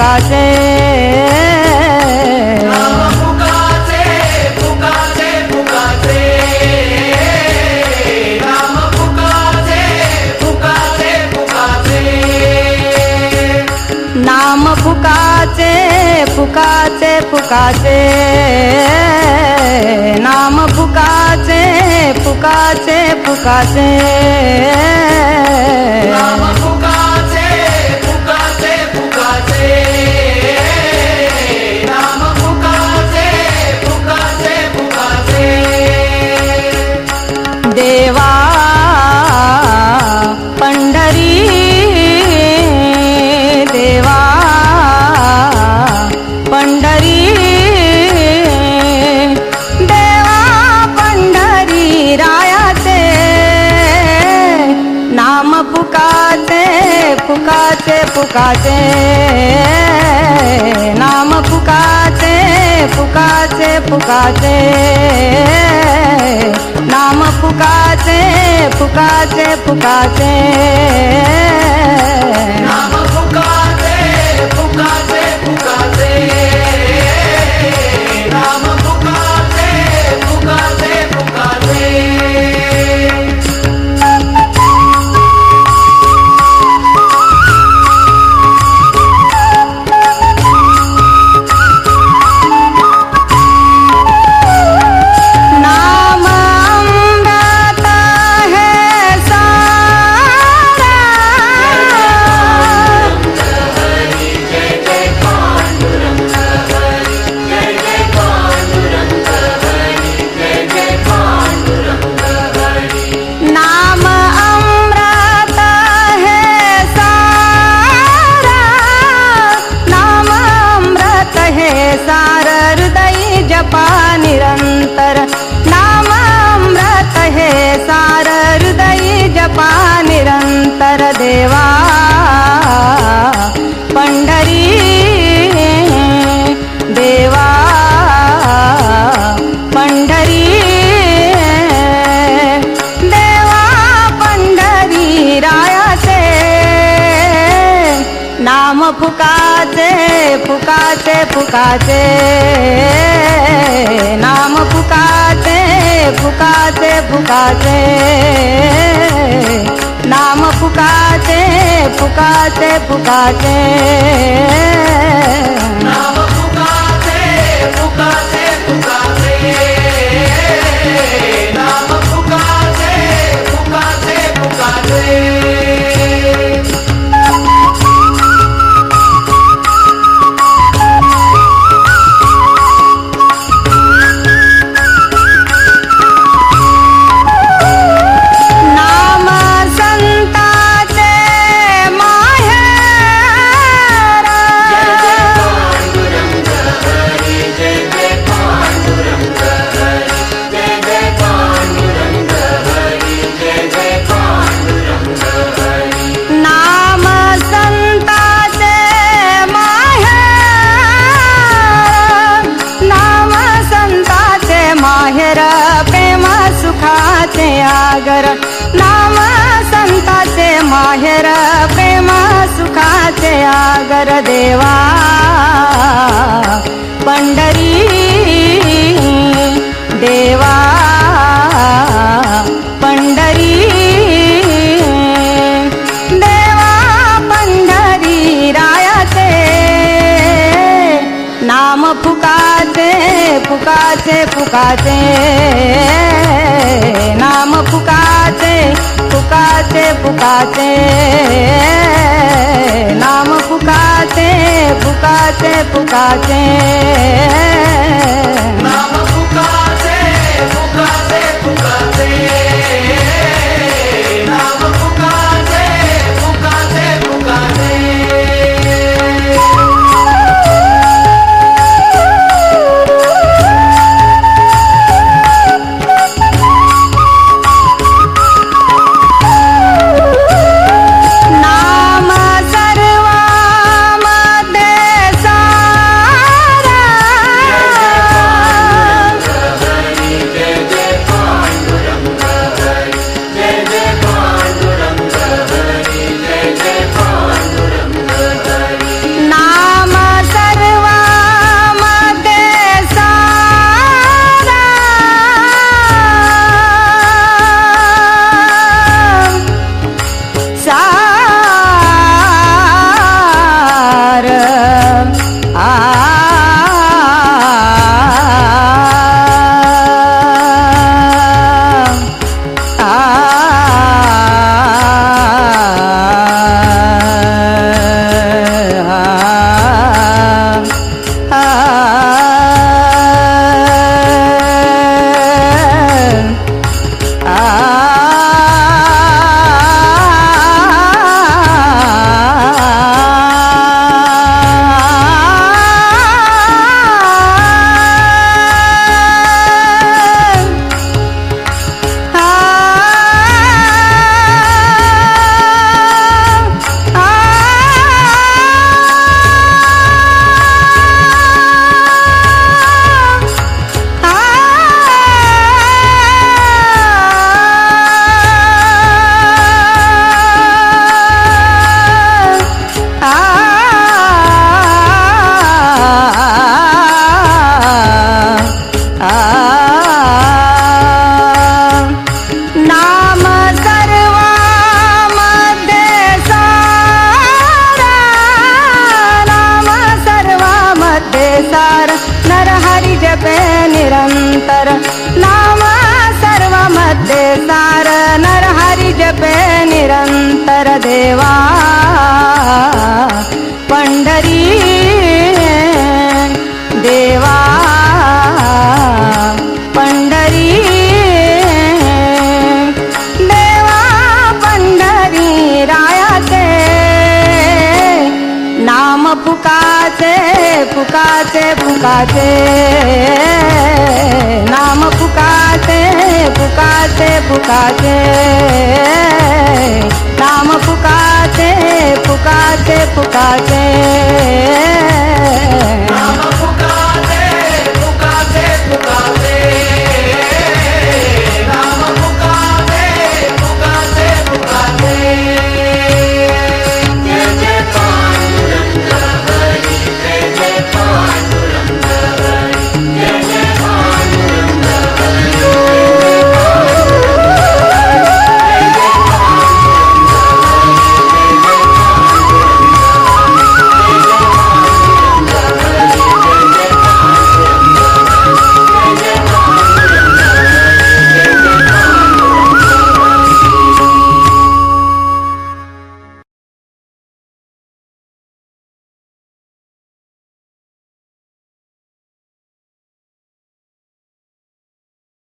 ফুকাছে নাম ফুকাছে ফুকাছে ফুকাছে নাম ফুকাছে ফুকাছে ফুকাছে নাম पुकाते पुकाते पुकाते। नाम पुकाते पुकाते पुकाते। नाम जपा निरंतर नाम अमृत है सार हृदय जपा निरंतर देवा। पंढरी देवा। पंढरी देवा पंढरी रायाचे। नाम फुकाचे फुकाचे फुकाचे पुकारते नाम पुकारते पुकारते पुकारते आगर। नाम संताचे माहेर प्रेम सुखाचे आगर देवा। पंढरी देवा। पंढरी देवा पंढरी रायाचे। नाम फुकाचे फुकाचे फुकाचे पुकारते पुकारते पुकारते नाम पुकारते पुकारते पुकारते पुकारते नाम पुकारते पुकारते पुकारते नाम पुकारते पुकारते पुकारते